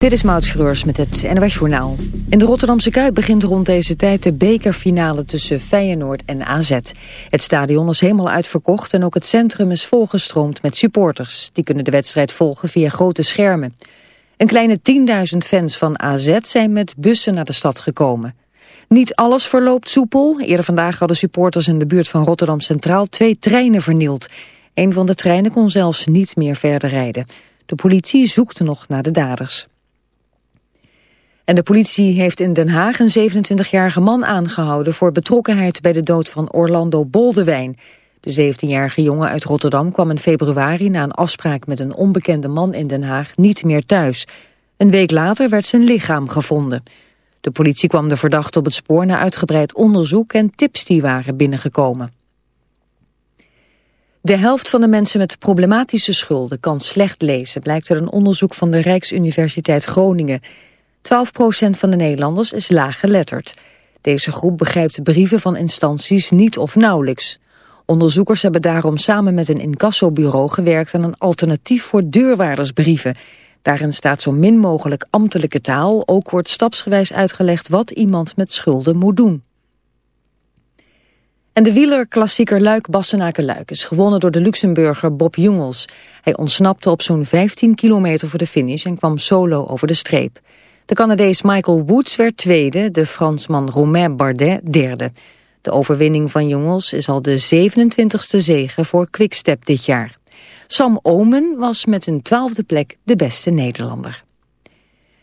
Dit is Maud Schreurs met het NOS Journaal. In de Rotterdamse Kuip begint rond deze tijd de bekerfinale tussen Feyenoord en AZ. Het stadion is helemaal uitverkocht en ook het centrum is volgestroomd met supporters. Die kunnen de wedstrijd volgen via grote schermen. Een kleine 10.000 fans van AZ zijn met bussen naar de stad gekomen. Niet alles verloopt soepel. Eerder vandaag hadden supporters in de buurt van Rotterdam Centraal twee treinen vernield. Een van de treinen kon zelfs niet meer verder rijden. De politie zoekt nog naar de daders. De politie heeft in Den Haag een 27-jarige man aangehouden... voor betrokkenheid bij de dood van Orlando Boldewijn. De 17-jarige jongen uit Rotterdam kwam in februari... na een afspraak met een onbekende man in Den Haag niet meer thuis. Een week later werd zijn lichaam gevonden. De politie kwam de verdachte op het spoor na uitgebreid onderzoek... en tips die waren binnengekomen. De helft van de mensen met problematische schulden kan slecht lezen... blijkt uit een onderzoek van de Rijksuniversiteit Groningen... 12% van de Nederlanders is laaggeletterd. Deze groep begrijpt brieven van instanties niet of nauwelijks. Onderzoekers hebben daarom samen met een incassobureau gewerkt aan een alternatief voor deurwaardersbrieven. Daarin staat zo min mogelijk ambtelijke taal, ook wordt stapsgewijs uitgelegd wat iemand met schulden moet doen. En de wielerklassieker Luik-Bassenaken-Luik is gewonnen door de Luxemburger Bob Jungels. Hij ontsnapte op zo'n 15 kilometer voor de finish en kwam solo over de streep. De Canadees Michael Woods werd tweede, de Fransman Romain Bardet derde. De overwinning van Jongens is al de 27e zege voor Quickstep dit jaar. Sam Omen was met een twaalfde plek de beste Nederlander.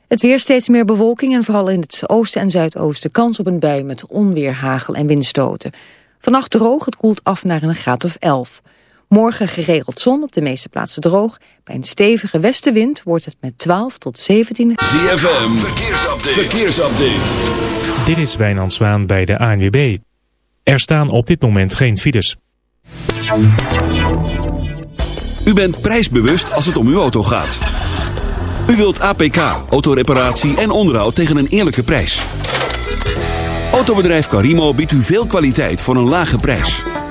Het weer steeds meer bewolking en vooral in het oosten en zuidoosten kans op een bui met onweer, hagel en windstoten. Vannacht droog, het koelt af naar een graad of 11. Morgen geregeld zon, op de meeste plaatsen droog. Bij een stevige westenwind wordt het met 12 tot 17... ZFM, verkeersupdate. verkeersupdate. Dit is Wijnand Zwaan bij de ANWB. Er staan op dit moment geen files. U bent prijsbewust als het om uw auto gaat. U wilt APK, autoreparatie en onderhoud tegen een eerlijke prijs. Autobedrijf Carimo biedt u veel kwaliteit voor een lage prijs.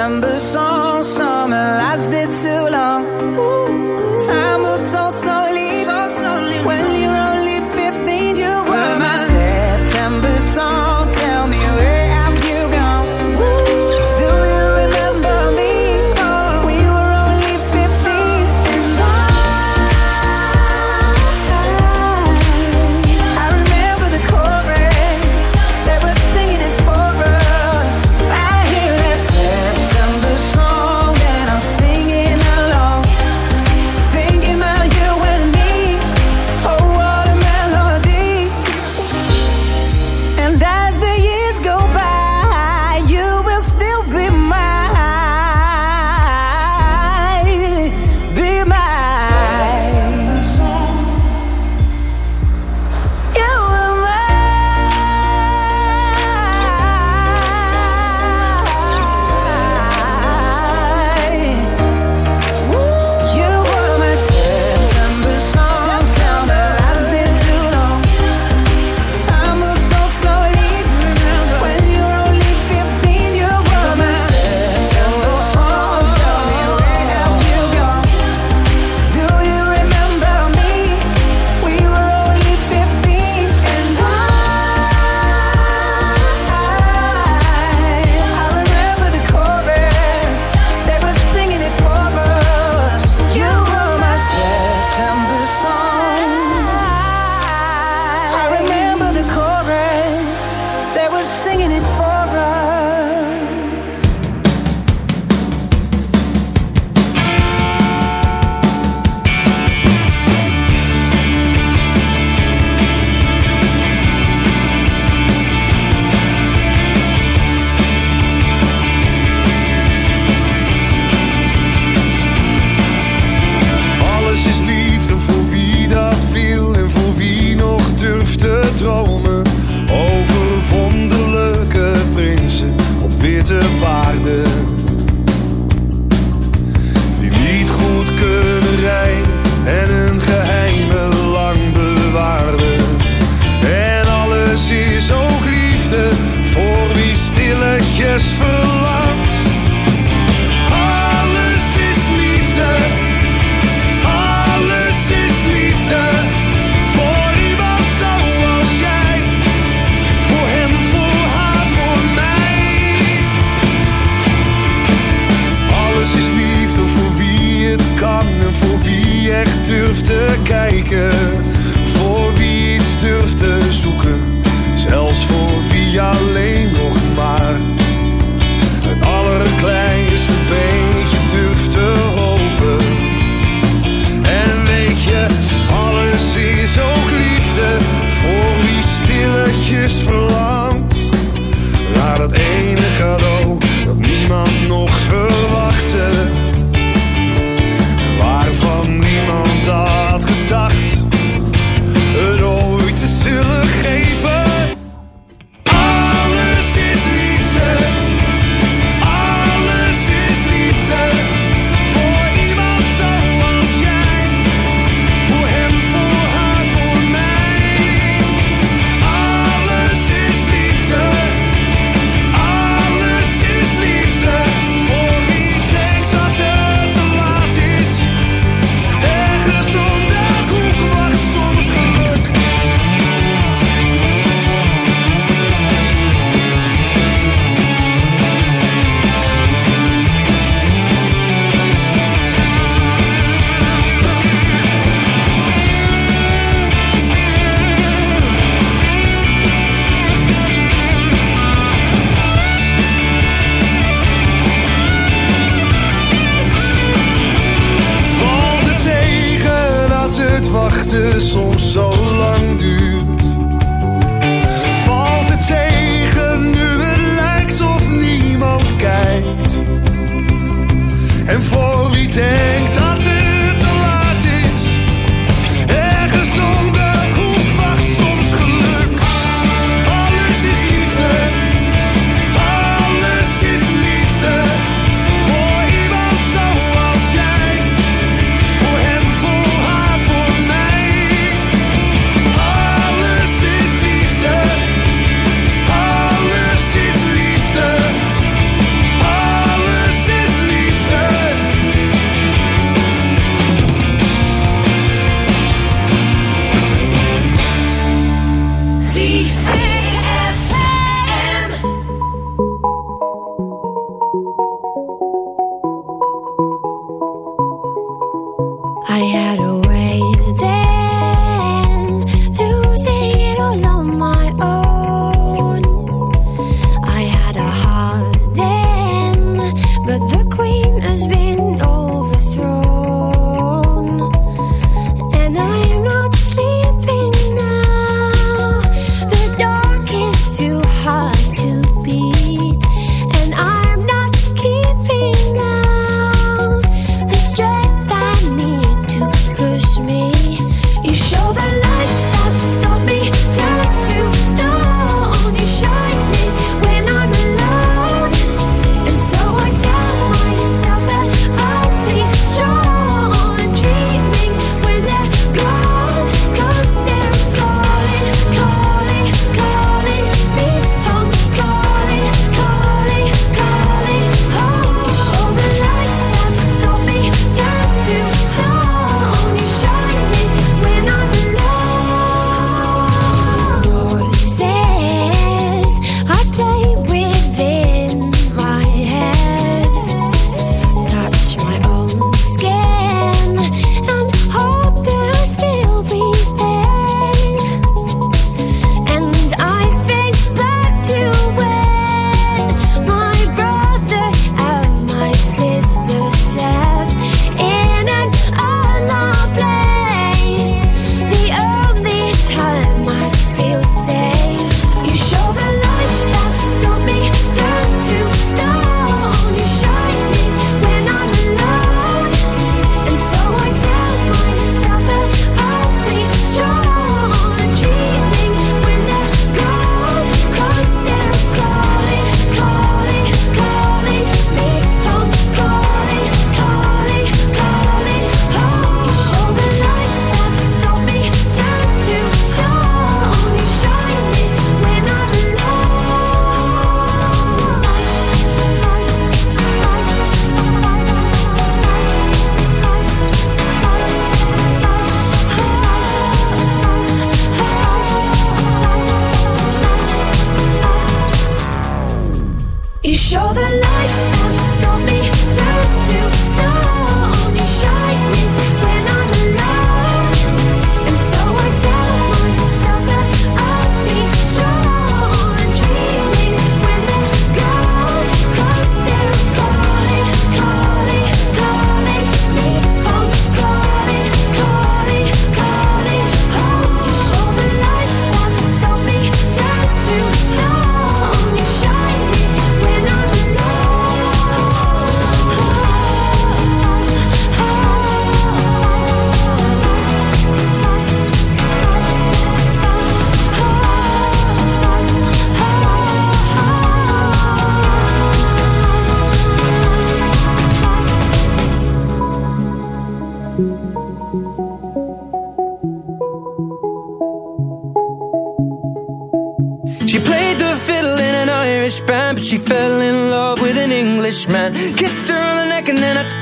December soms zo lang duurt. Valt het tegen nu het lijkt of niemand kijkt. En voor wie denkt dat het...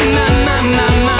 My, my, my, my,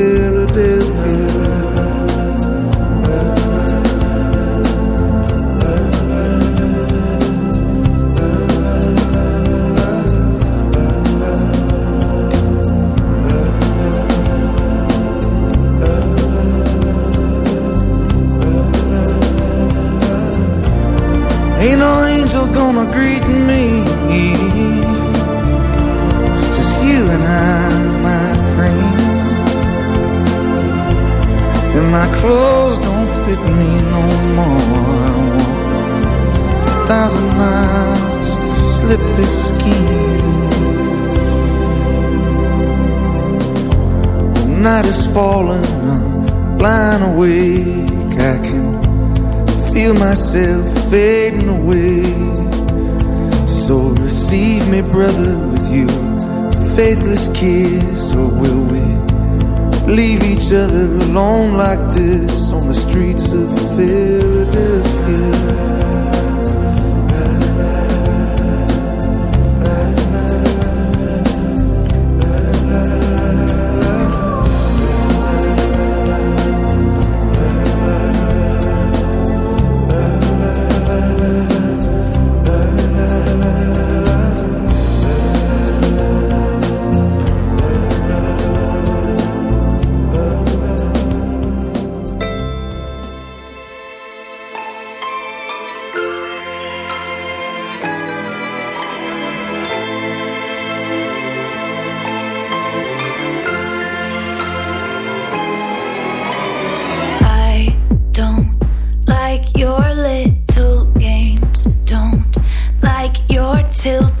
tilt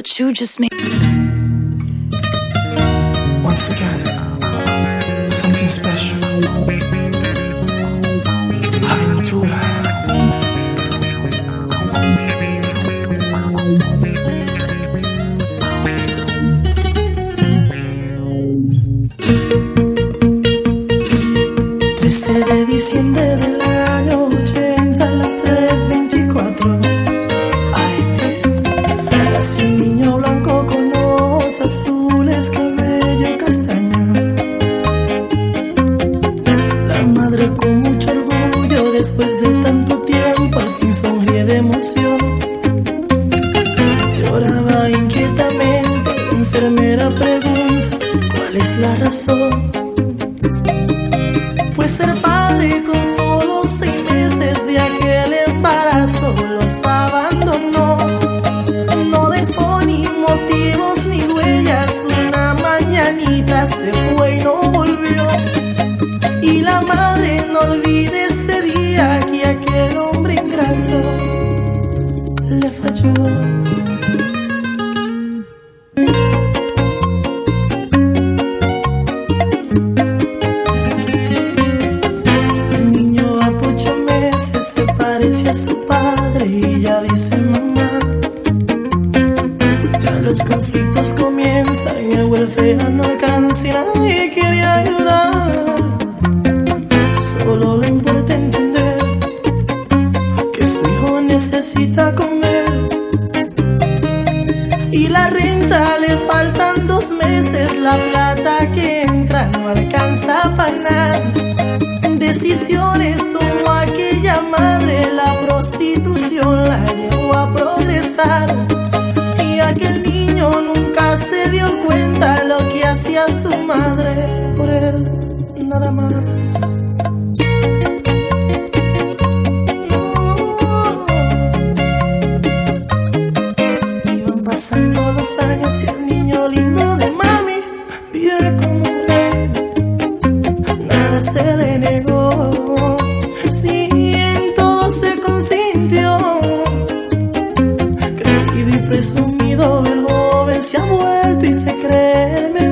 what you just made. con mucho orgullo después de presumido, el joven se ha vuelto y se cree.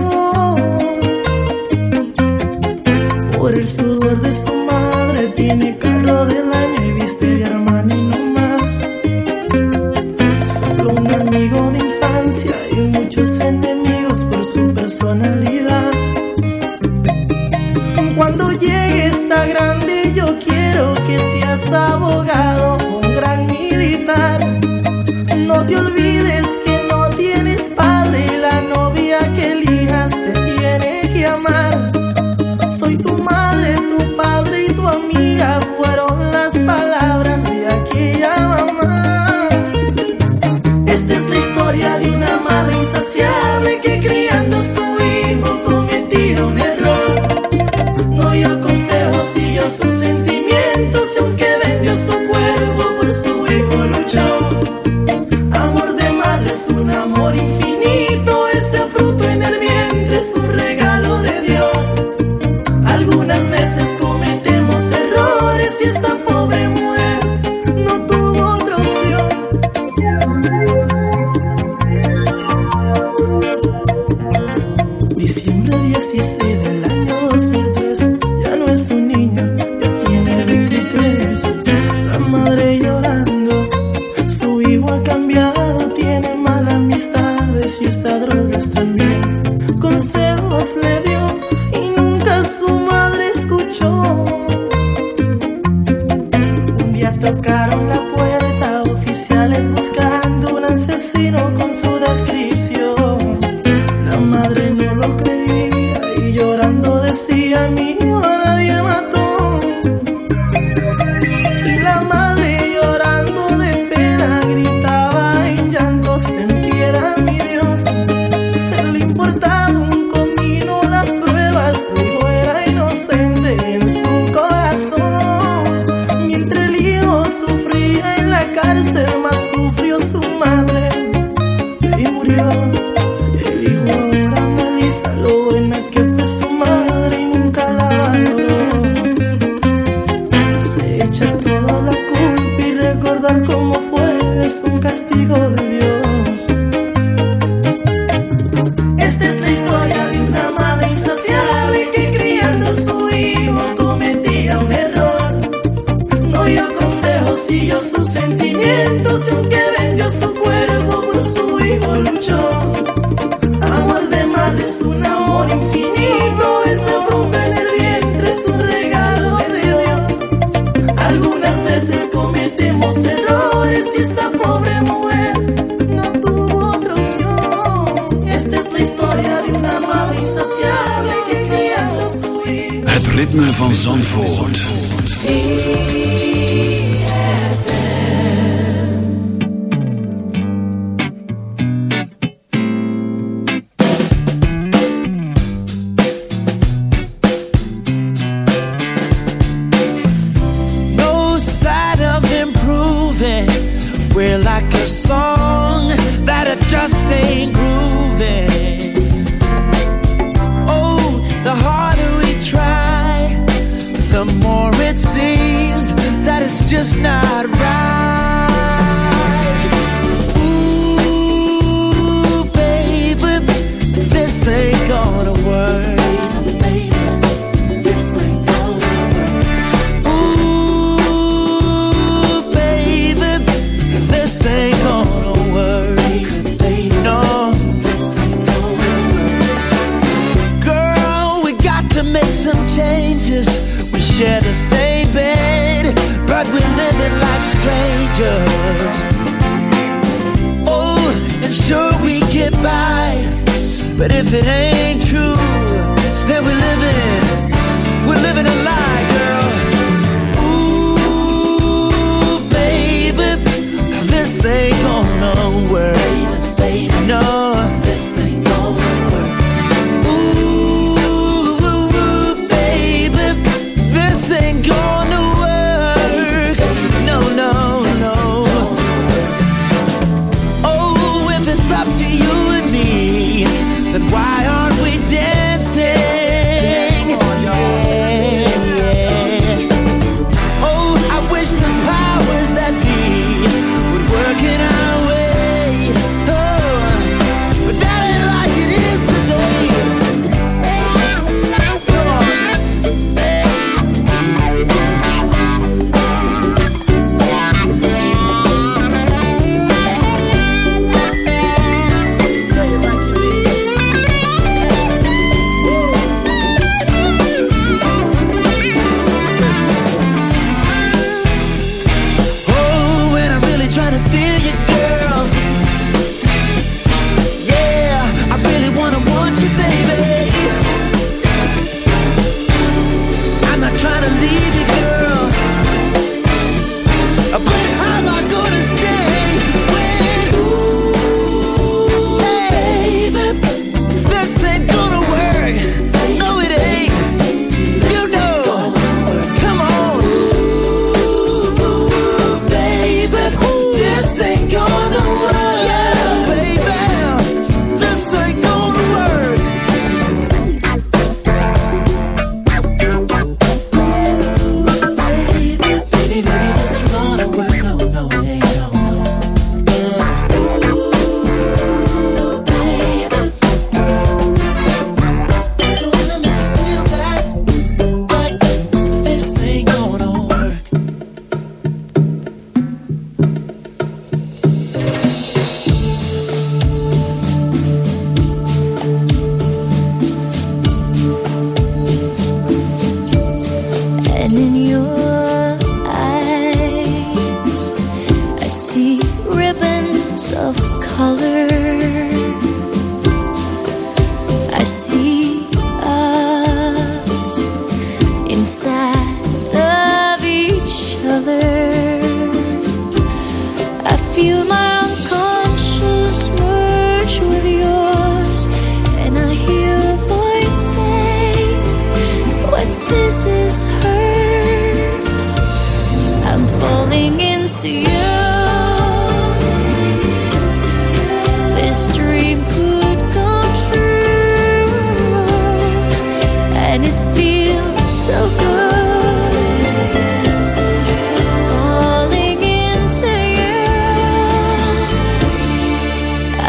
not trying to leave you.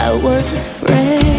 I was afraid.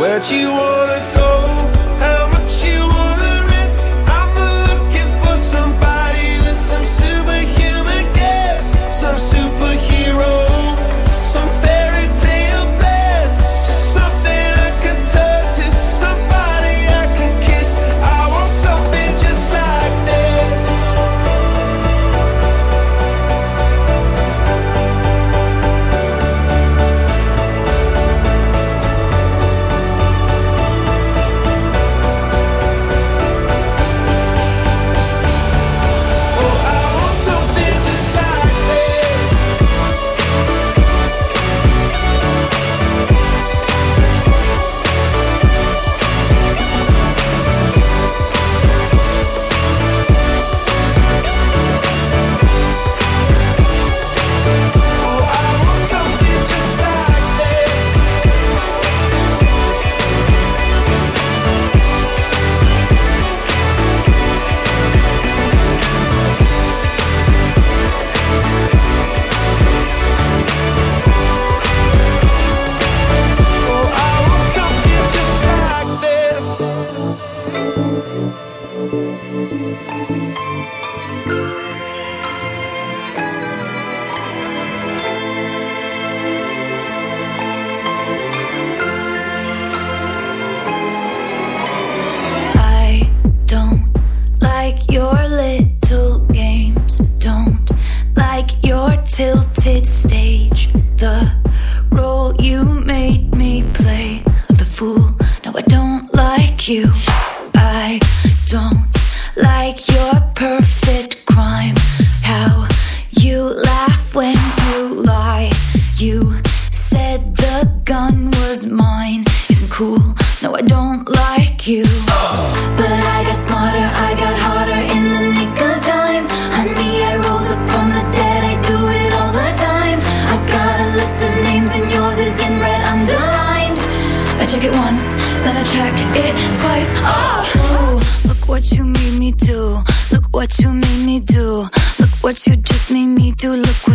Where'd you wanna don't like your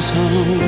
Home.